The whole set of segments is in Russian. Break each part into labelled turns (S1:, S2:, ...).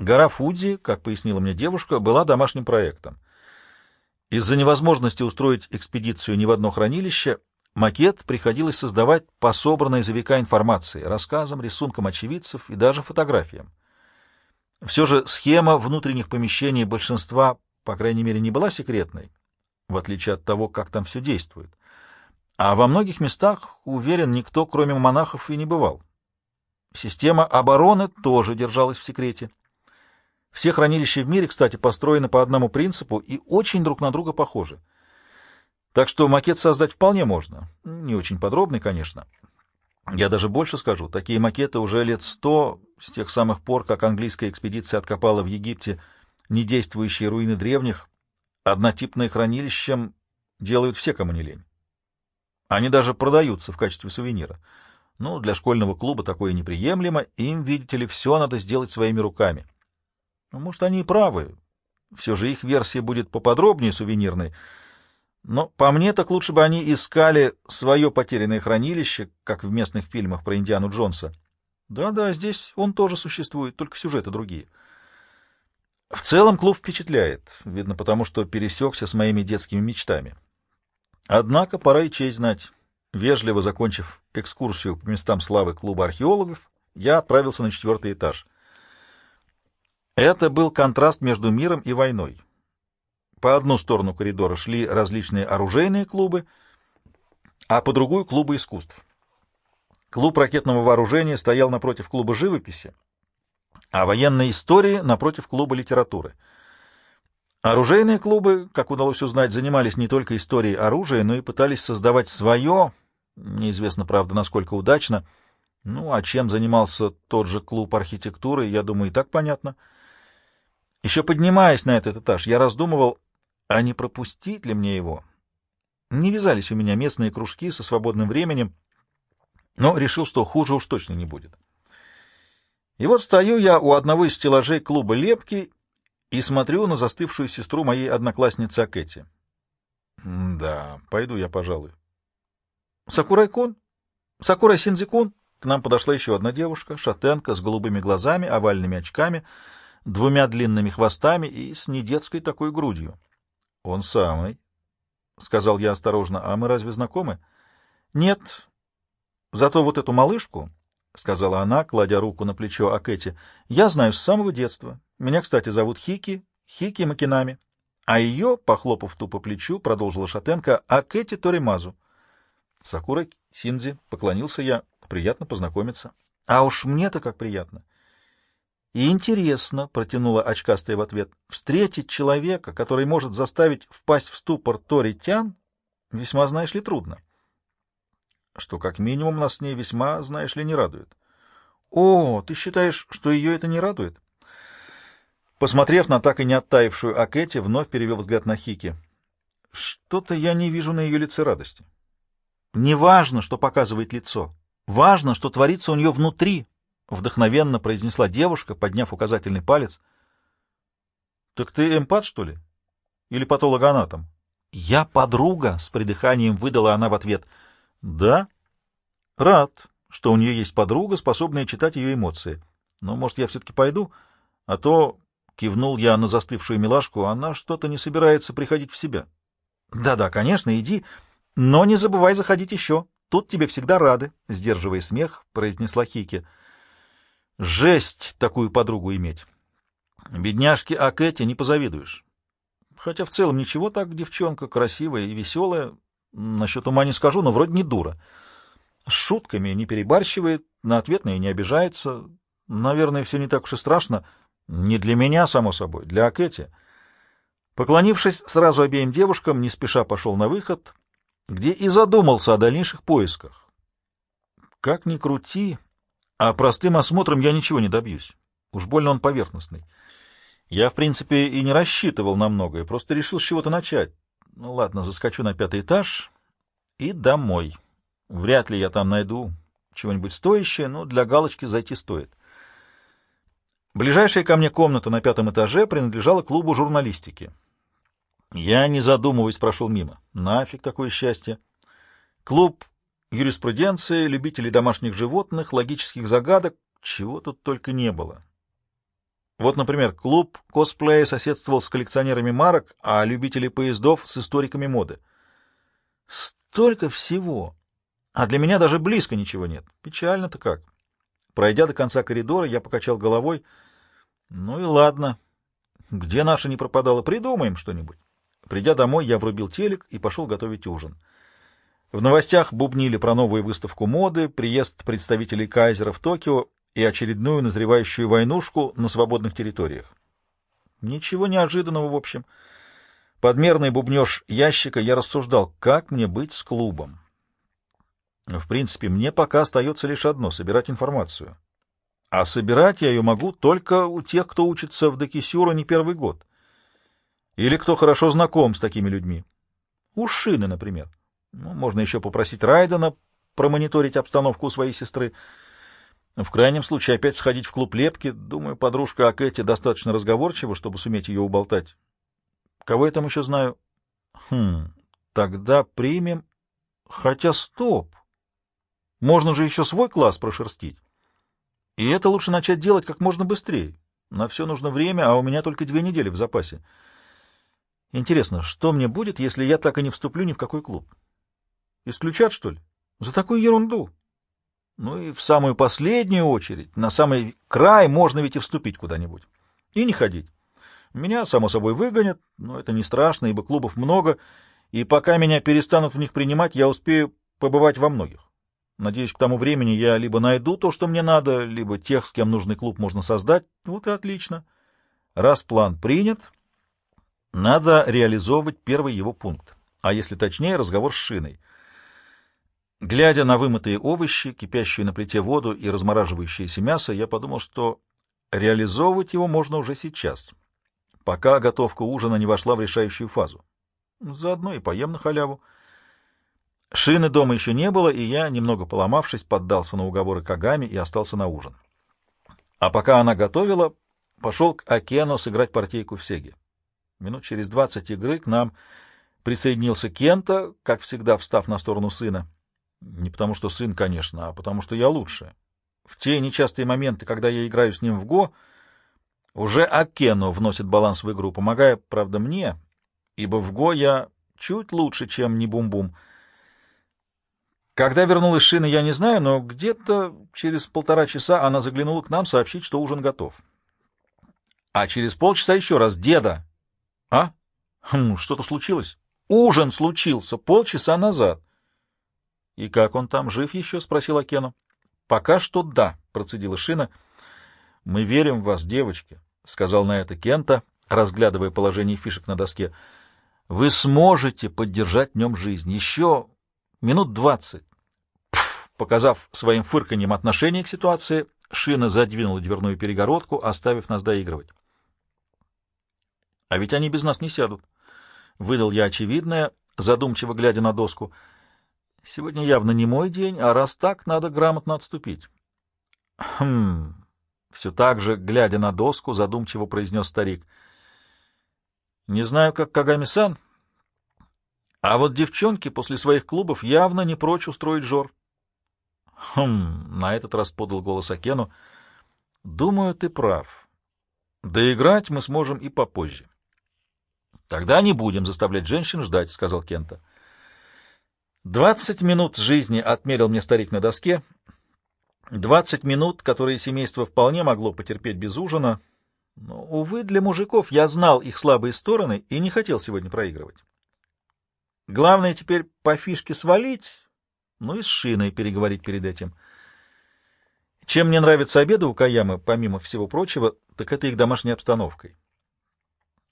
S1: Гора Фудзи, как пояснила мне девушка, была домашним проектом. Из-за невозможности устроить экспедицию ни в одно хранилище, макет приходилось создавать по собранной за века информации, рассказам, рисункам очевидцев и даже фотографиям. Все же схема внутренних помещений большинства, по крайней мере, не была секретной, в отличие от того, как там все действует. А во многих местах, уверен, никто, кроме монахов, и не бывал. Система обороны тоже держалась в секрете. Все хранилища в мире, кстати, построены по одному принципу и очень друг на друга похожи. Так что макет создать вполне можно. Не очень подробный, конечно. Я даже больше скажу. Такие макеты уже лет сто, с тех самых пор, как английская экспедиция откопала в Египте недействующие руины древних, однотипные хранилищем делают все, кому не лень. Они даже продаются в качестве сувенира. Ну, для школьного клуба такое неприемлемо, им, видите ли, все надо сделать своими руками. Ну, может, они и правы. Все же их версия будет поподробнее сувенирной. Но по мне так лучше бы они искали свое потерянное хранилище, как в местных фильмах про Индиану Джонса. Да-да, здесь он тоже существует, только сюжеты другие. В целом клуб впечатляет, видно потому, что пересекся с моими детскими мечтами. Однако пора и честь знать. Вежливо закончив экскурсию по местам славы клуба археологов, я отправился на четвертый этаж. Это был контраст между миром и войной. По одну сторону коридора шли различные оружейные клубы, а по другую — клубы искусств. Клуб ракетного вооружения стоял напротив клуба живописи, а военной истории — напротив клуба литературы. Оружейные клубы, как удалось узнать, занимались не только историей оружия, но и пытались создавать свое, неизвестно, правда, насколько удачно. Ну, а чем занимался тот же клуб архитектуры, я думаю, и так понятно — еще поднимаясь на этот этаж, я раздумывал, а не пропустить ли мне его. Не вязались у меня местные кружки со свободным временем, но решил, что хуже уж точно не будет. И вот стою я у одного из стеллажей клуба «Лепки» и смотрю на застывшую сестру моей одноклассницы Акэти. Да, пойду я, пожалуй. Сакурай-кун? Сакурай-синдзи-кун? К нам подошла еще одна девушка, шатенка, с голубыми глазами, овальными очками — двумя длинными хвостами и с недетской такой грудью. — Он самый, — сказал я осторожно. — А мы разве знакомы? — Нет. Зато вот эту малышку, — сказала она, кладя руку на плечо Акэти, — я знаю с самого детства. Меня, кстати, зовут Хики, Хики Макинами. А ее, похлопав ту по плечу, продолжила Шатенко, Акэти Торимазу. Сакура Синзи, поклонился я. Приятно познакомиться. А уж мне-то как приятно. И интересно, — протянула очкастая в ответ, — встретить человека, который может заставить впасть в ступор Тори Тян, весьма, знаешь ли, трудно. Что, как минимум, нас с ней весьма, знаешь ли, не радует. О, ты считаешь, что ее это не радует? Посмотрев на так и не оттаившую Акэти, вновь перевел взгляд на Хики. Что-то я не вижу на ее лице радости. Не важно, что показывает лицо. Важно, что творится у нее внутри, — вдохновенно произнесла девушка, подняв указательный палец. — Так ты эмпат, что ли? Или патологоанатом? — Я подруга, — с придыханием выдала она в ответ. — Да? — Рад, что у нее есть подруга, способная читать ее эмоции. Но, может, я все-таки пойду? А то, — кивнул я на застывшую милашку, — она что-то не собирается приходить в себя. Да — Да-да, конечно, иди, но не забывай заходить еще. Тут тебе всегда рады, — сдерживая смех, произнесла Хики. — Жесть такую подругу иметь. Бедняжке Акэти не позавидуешь. Хотя в целом ничего так, девчонка, красивая и веселая. Насчет ума не скажу, но вроде не дура. С шутками не перебарщивает, на ответные не обижается. Наверное, все не так уж и страшно. Не для меня, само собой, для Акэти. Поклонившись сразу обеим девушкам, не спеша пошел на выход, где и задумался о дальнейших поисках. Как ни крути, а простым осмотром я ничего не добьюсь. Уж больно он поверхностный. Я, в принципе, и не рассчитывал на многое, просто решил с чего-то начать. Ну ладно, заскочу на пятый этаж и домой. Вряд ли я там найду чего-нибудь стоящее, но для галочки зайти стоит. Ближайшая ко мне комната на пятом этаже принадлежала клубу журналистики. Я, не задумываясь, прошел мимо. Нафиг такое счастье. Клуб юриспруденция, любители домашних животных, логических загадок, чего тут только не было. Вот, например, клуб косплея соседствовал с коллекционерами марок, а любители поездов — с историками моды. Столько всего! А для меня даже близко ничего нет. Печально-то как. Пройдя до конца коридора, я покачал головой. Ну и ладно. Где наша не пропадала? Придумаем что-нибудь. Придя домой, я врубил телек и пошел готовить ужин. В новостях бубнили про новую выставку моды, приезд представителей Кайзера в Токио и очередную назревающую войнушку на свободных территориях. Ничего неожиданного, в общем. Подмерный бубнеж ящика я рассуждал, как мне быть с клубом. В принципе, мне пока остается лишь одно — собирать информацию. А собирать я ее могу только у тех, кто учится в Декисюра не первый год. Или кто хорошо знаком с такими людьми. У Шины, например. Ну, можно еще попросить Райдена промониторить обстановку у своей сестры. В крайнем случае опять сходить в клуб Лепки. Думаю, подружка Акэти достаточно разговорчива, чтобы суметь ее уболтать. Кого я там еще знаю? Хм, тогда примем... Хотя стоп! Можно же еще свой класс прошерстить. И это лучше начать делать как можно быстрее. На все нужно время, а у меня только две недели в запасе. Интересно, что мне будет, если я так и не вступлю ни в какой клуб? Исключат, что ли? За такую ерунду. Ну и в самую последнюю очередь, на самый край можно ведь и вступить куда-нибудь. И не ходить. Меня, само собой, выгонят, но это не страшно, ибо клубов много, и пока меня перестанут в них принимать, я успею побывать во многих. Надеюсь, к тому времени я либо найду то, что мне надо, либо тех, с кем нужный клуб можно создать. Вот и отлично. Раз план принят, надо реализовывать первый его пункт, а если точнее, разговор с шиной — Глядя на вымытые овощи, кипящую на плите воду и размораживающееся мясо, я подумал, что реализовывать его можно уже сейчас, пока готовка ужина не вошла в решающую фазу. Заодно и поем на халяву. Шины дома еще не было, и я, немного поломавшись, поддался на уговоры Кагами и остался на ужин. А пока она готовила, пошел к Акену сыграть партийку в Сеге. Минут через двадцать игры к нам присоединился Кента, как всегда встав на сторону сына. Не потому что сын, конечно, а потому что я лучше. В те нечастые моменты, когда я играю с ним в ГО, уже Акену вносит баланс в игру, помогая, правда, мне, ибо в ГО я чуть лучше, чем не бум-бум. Когда вернулась Шина, я не знаю, но где-то через полтора часа она заглянула к нам сообщить, что ужин готов. А через полчаса еще раз «Деда!» «А? Хм, что-то случилось?» «Ужин случился полчаса назад». — И как он там, жив еще? — спросил Акену. — Пока что да, — процедила Шина. — Мы верим в вас, девочки, — сказал на это Кента, разглядывая положение фишек на доске. — Вы сможете поддержать в нем жизнь. Еще минут двадцать. Показав своим фырканьем отношение к ситуации, Шина задвинула дверную перегородку, оставив нас доигрывать. — А ведь они без нас не сядут. Выдал я очевидное, задумчиво глядя на доску — Сегодня явно не мой день, а раз так, надо грамотно отступить. Хм. Все так же, глядя на доску, задумчиво произнес старик. Не знаю, как Кагами-сан, а вот девчонки после своих клубов явно не прочь устроить жор. Хм, на этот раз подал голос Акену. Думаю, ты прав. Доиграть мы сможем и попозже. Тогда не будем заставлять женщин ждать, сказал Кента. Двадцать минут жизни отмерил мне старик на доске. Двадцать минут, которые семейство вполне могло потерпеть без ужина. Но, увы, для мужиков я знал их слабые стороны и не хотел сегодня проигрывать. Главное теперь по фишке свалить, ну и с шиной переговорить перед этим. Чем мне нравятся обеды у Каямы, помимо всего прочего, так это их домашней обстановкой.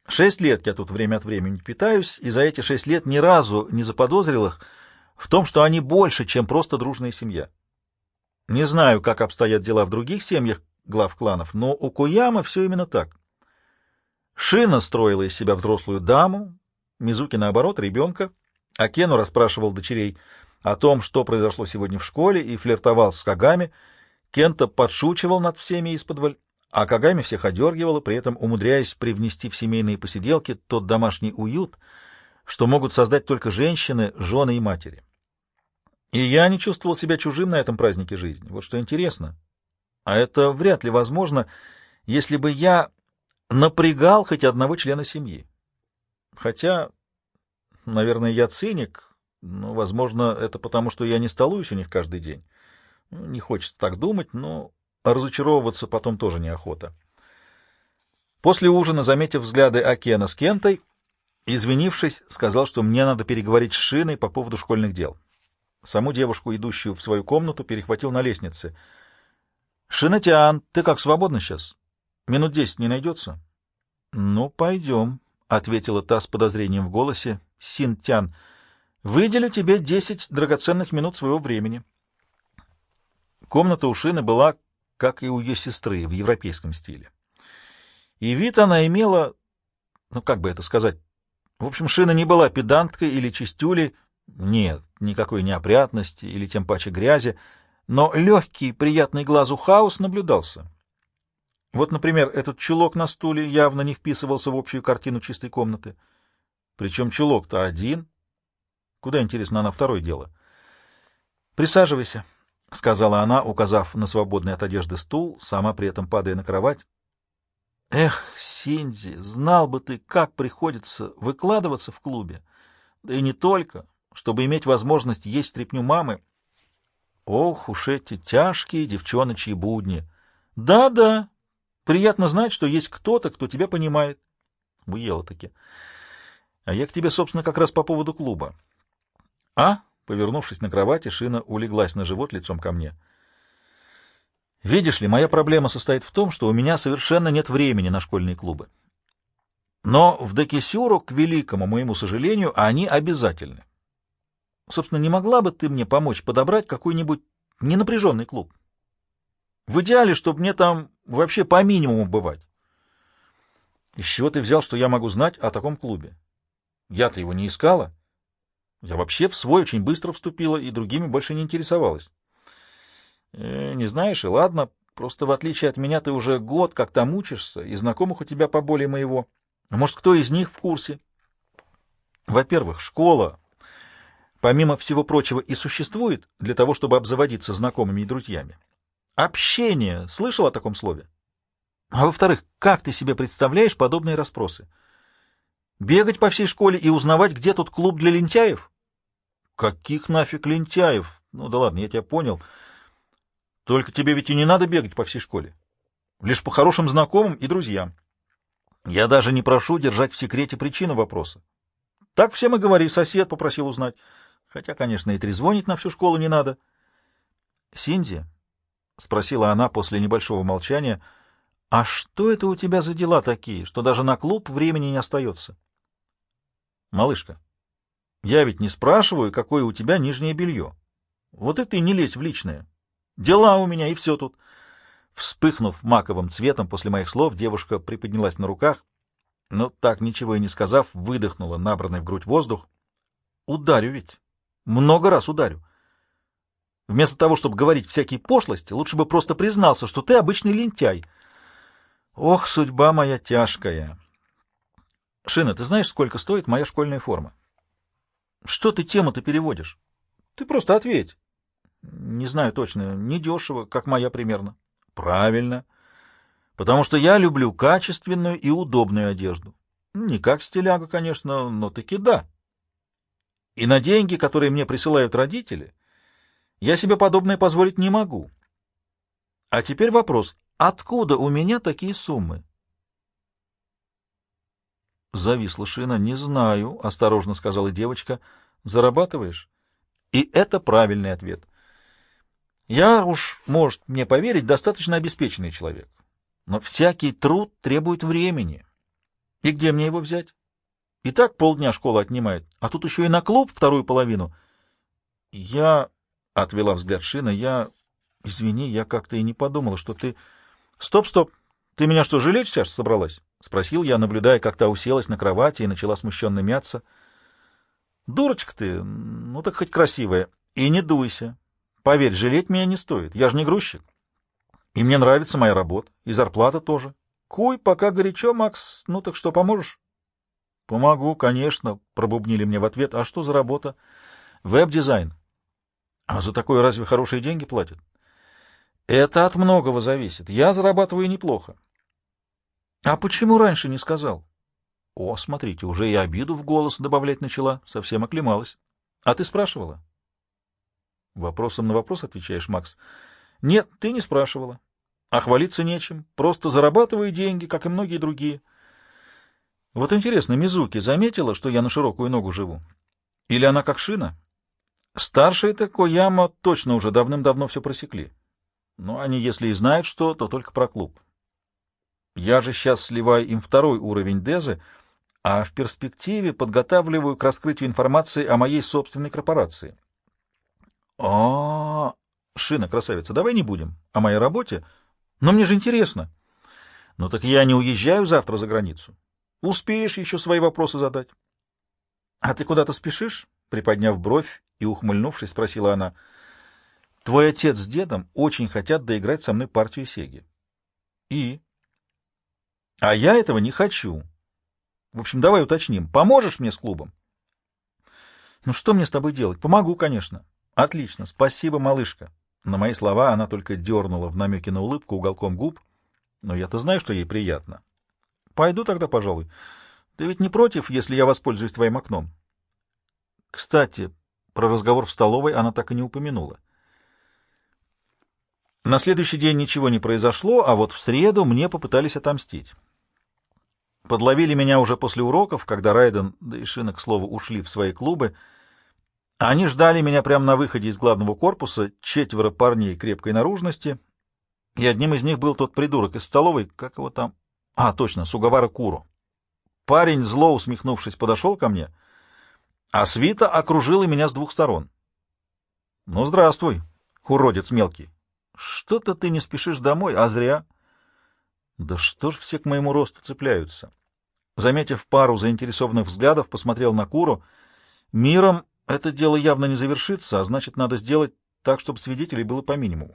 S1: Шесть лет я тут время от времени питаюсь, и за эти шесть лет ни разу не заподозрил их, в том, что они больше, чем просто дружная семья. Не знаю, как обстоят дела в других семьях глав кланов, но у Куяма все именно так. Шина строила из себя взрослую даму, Мизуки, наоборот, ребенка, а Кену расспрашивал дочерей о том, что произошло сегодня в школе, и флиртовал с Кагами. Кента подшучивал над всеми из-под а Кагами всех одергивала, при этом умудряясь привнести в семейные посиделки тот домашний уют, что могут создать только женщины, жены и матери. И я не чувствовал себя чужим на этом празднике жизни. Вот что интересно. А это вряд ли возможно, если бы я напрягал хоть одного члена семьи. Хотя, наверное, я циник, но, возможно, это потому, что я не столуюсь у них каждый день. Ну, не хочется так думать, но разочаровываться потом тоже неохота. После ужина, заметив взгляды Акена с Кентой, извинившись, сказал, что мне надо переговорить с Шиной по поводу школьных дел. Саму девушку, идущую в свою комнату, перехватил на лестнице. — Шинатиан, ты как, свободна сейчас? Минут десять не найдется? — Ну, пойдем, — ответила та с подозрением в голосе. — Синтян, выделю тебе десять драгоценных минут своего времени. Комната у Шины была, как и у ее сестры, в европейском стиле. И вид она имела, ну, как бы это сказать, в общем, Шина не была педанткой или чистюлей, нет, никакой неопрятности или тем паче грязи, но легкий, приятный глазу хаос наблюдался. Вот, например, этот чулок на стуле явно не вписывался в общую картину чистой комнаты. Причем чулок-то один. Куда, интересно, она второе дело? «Присаживайся», — сказала она, указав на свободный от одежды стул, сама при этом падая на кровать. «Эх, Синди, знал бы ты, как приходится выкладываться в клубе. Да и не только чтобы иметь возможность есть стряпню мамы. Ох уж эти тяжкие девчоночьи будни! Да-да, приятно знать, что есть кто-то, кто тебя понимает. Уела-таки. А я к тебе, собственно, как раз по поводу клуба. А? Повернувшись на кровати, Шина улеглась на живот лицом ко мне. Видишь ли, моя проблема состоит в том, что у меня совершенно нет времени на школьные клубы. Но в Декисюру, к великому моему сожалению, они обязательны. Собственно, не могла бы ты мне помочь подобрать какой-нибудь ненапряженный клуб? В идеале, чтобы мне там вообще по минимуму бывать. Из чего ты взял, что я могу знать о таком клубе? Я-то его не искала. Я вообще в свой очень быстро вступила и другими больше не интересовалась. Э, не знаешь, и ладно, просто в отличие от меня ты уже год как там учишься, и знакомых у тебя поболее моего. Может, кто из них в курсе? Во-первых, школа помимо всего прочего, и существует для того, чтобы обзаводиться знакомыми и друзьями. Общение. Слышал о таком слове? А во-вторых, как ты себе представляешь подобные расспросы? Бегать по всей школе и узнавать, где тут клуб для лентяев? Каких нафиг лентяев? Ну да ладно, я тебя понял. Только тебе ведь и не надо бегать по всей школе. Лишь по хорошим знакомым и друзьям. Я даже не прошу держать в секрете причину вопроса. Так всем и говори, сосед попросил узнать. Хотя, конечно, и трезвонить на всю школу не надо. — Синди, — спросила она после небольшого молчания, — а что это у тебя за дела такие, что даже на клуб времени не остается? — Малышка, я ведь не спрашиваю, какое у тебя нижнее белье. Вот и ты не лезь в личное. Дела у меня, и все тут. Вспыхнув маковым цветом после моих слов, девушка приподнялась на руках, но так ничего и не сказав, выдохнула набранный в грудь воздух. — Ударю ведь. Много раз ударю. Вместо того, чтобы говорить всякие пошлости, лучше бы просто признался, что ты обычный лентяй. Ох, судьба моя тяжкая. Шина, ты знаешь, сколько стоит моя школьная форма? Что ты тему-то переводишь? Ты просто ответь. Не знаю точно, недешево, как моя примерно. Правильно. Потому что я люблю качественную и удобную одежду. Не как стиляга, конечно, но таки да. И на деньги, которые мне присылают родители, я себе подобное позволить не могу. А теперь вопрос, откуда у меня такие суммы? Зависла шина. «Не знаю», — осторожно сказала девочка. «Зарабатываешь?» И это правильный ответ. Я уж, может, мне поверить, достаточно обеспеченный человек. Но всякий труд требует времени. И где мне его взять? И так полдня школа отнимает, а тут еще и на клуб вторую половину. Я... — отвела взгляд Шина, — я... Извини, я как-то и не подумала, что ты... Стоп, стоп! Ты меня что, жалеть сейчас собралась? — спросил я, наблюдая, как та уселась на кровати и начала смущенно мяться. — Дурочка ты, ну так хоть красивая. И не дуйся. Поверь, жалеть меня не стоит. Я же не грузчик. И мне нравится моя работа, и зарплата тоже. Куй, пока горячо, Макс. Ну так что, поможешь? «Помогу, конечно», — пробубнили мне в ответ. «А что за работа?» «Веб-дизайн». «А за такое разве хорошие деньги платят?» «Это от многого зависит. Я зарабатываю неплохо». А почему раньше не сказал? О, смотрите, уже и обиду в голос добавлять начала, совсем оклемалась. А ты спрашивала? Вопросом на вопрос отвечаешь, Макс. Нет, ты не спрашивала. А хвалиться нечем. Просто зарабатываю деньги, как и многие другие. Вот интересно, Мизуки заметила, что я на широкую ногу живу? Или она как шина? Старшие-то Кояма точно уже давным-давно все просекли. Но они, если и знают что, то только про клуб. Я же сейчас сливаю им второй уровень Дезы, а в перспективе подготавливаю к раскрытию информации о моей собственной корпорации. -а, -а Шина, красавица, давай не будем о моей работе. Но мне же интересно. Ну так я не уезжаю завтра за границу. Успеешь еще свои вопросы задать. — А ты куда-то спешишь? — приподняв бровь и ухмыльнувшись, спросила она. — Твой отец с дедом очень хотят доиграть со мной партию Сеги. — И? — А я этого не хочу. В общем, давай уточним. Поможешь мне с клубом? — Ну что мне с тобой делать? Помогу, конечно. — Отлично. Спасибо, малышка. На мои слова она только дернула в намеке на улыбку уголком губ, но я-то знаю, что ей приятно. — Пойду тогда, пожалуй. Ты ведь не против, если я воспользуюсь твоим окном? Кстати, про разговор в столовой она так и не упомянула. На следующий день ничего не произошло, а вот в среду мне попытались отомстить. Подловили меня уже после уроков, когда Райден, да и Шина, к слову, ушли в свои клубы. Они ждали меня прямо на выходе из главного корпуса, четверо парней крепкой наружности, и одним из них был тот придурок из столовой, как его там... А, точно, Сугавара Куро. Парень, зло усмехнувшись, подошел ко мне, а свита окружила меня с двух сторон. — Ну, здравствуй, уродец мелкий. Что-то ты не спешишь домой, а зря. Да что ж все к моему росту цепляются? Заметив пару заинтересованных взглядов, посмотрел на Куру. Миром это дело явно не завершится, а значит, надо сделать так, чтобы свидетелей было по минимуму.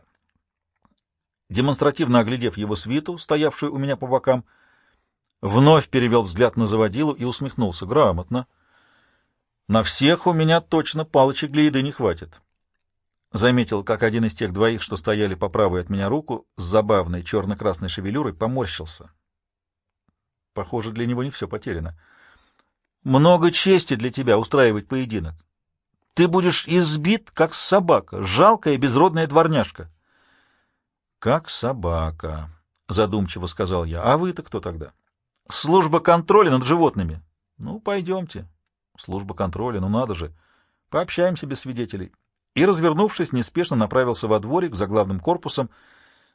S1: Демонстративно оглядев его свиту, стоявшую у меня по бокам, — Вновь перевел взгляд на заводилу и усмехнулся. Грамотно. На всех у меня точно палочек для еды не хватит. Заметил, как один из тех двоих, что стояли по правой от меня руку, с забавной черно-красной шевелюрой, поморщился. Похоже, для него не все потеряно. Много чести для тебя устраивать поединок. Ты будешь избит, как собака, жалкая безродная дворняжка. — Как собака, — задумчиво сказал я. — А вы-то кто тогда? — Служба контроля над животными. Ну, пойдемте. Служба контроля, ну надо же. Пообщаемся без свидетелей. И, развернувшись, неспешно направился во дворик за главным корпусом.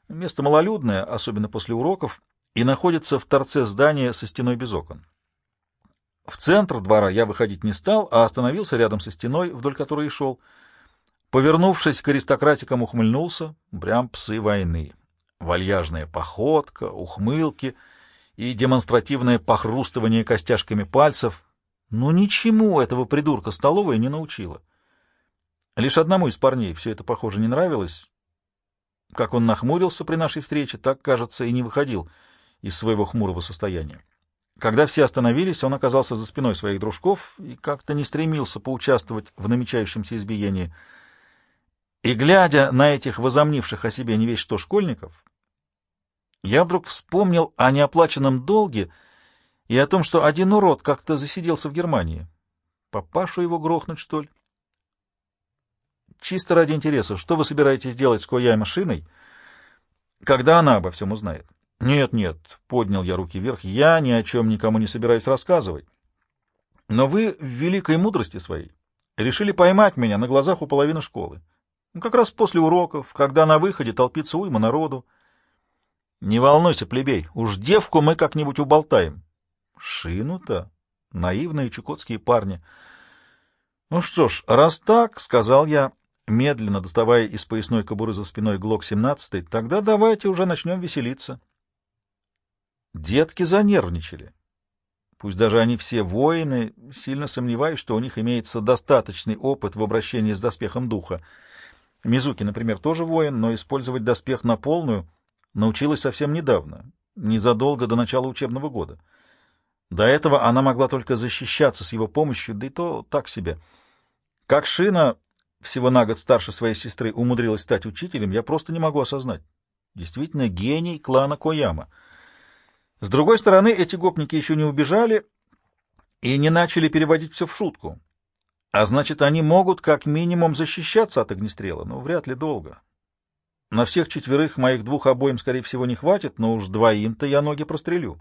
S1: Место малолюдное, особенно после уроков, и находится в торце здания со стеной без окон. В центр двора я выходить не стал, а остановился рядом со стеной, вдоль которой и шел. Повернувшись к аристократикам, ухмыльнулся. Прям псы войны. Вальяжная походка, ухмылки — и демонстративное похрустывание костяшками пальцев. Но ничему этого придурка столовая не научила. Лишь одному из парней все это, похоже, не нравилось. Как он нахмурился при нашей встрече, так, кажется, и не выходил из своего хмурого состояния. Когда все остановились, он оказался за спиной своих дружков и как-то не стремился поучаствовать в намечающемся избиении. И, глядя на этих возомнивших о себе не весь что школьников, я вдруг вспомнил о неоплаченном долге и о том, что один урод как-то засиделся в Германии. Папашу его грохнуть, что ли? Чисто ради интереса, что вы собираетесь делать с Кояй машиной, когда она обо всем узнает? Нет, нет, поднял я руки вверх, я ни о чем никому не собираюсь рассказывать. Но вы в великой мудрости своей решили поймать меня на глазах у половины школы. Ну, как раз после уроков, когда на выходе толпится уйма народу. Не волнуйся, плебей, уж девку мы как-нибудь уболтаем. Шину-то? Наивные чукотские парни. Ну что ж, раз так, — сказал я, медленно доставая из поясной кобуры за спиной ГЛОК-17, — тогда давайте уже начнем веселиться. Детки занервничали. Пусть даже они все воины, сильно сомневаюсь, что у них имеется достаточный опыт в обращении с доспехом духа. Мизуки, например, тоже воин, но использовать доспех на полную — научилась совсем недавно, незадолго до начала учебного года. До этого она могла только защищаться с его помощью, да и то так себе. Как Шина, всего на год старше своей сестры, умудрилась стать учителем, я просто не могу осознать. Действительно, гений клана Кояма. С другой стороны, эти гопники еще не убежали и не начали переводить все в шутку. А значит, они могут как минимум защищаться от огнестрела, но вряд ли долго. На всех четверых моих двух обоим, скорее всего, не хватит, но уж двоим-то я ноги прострелю.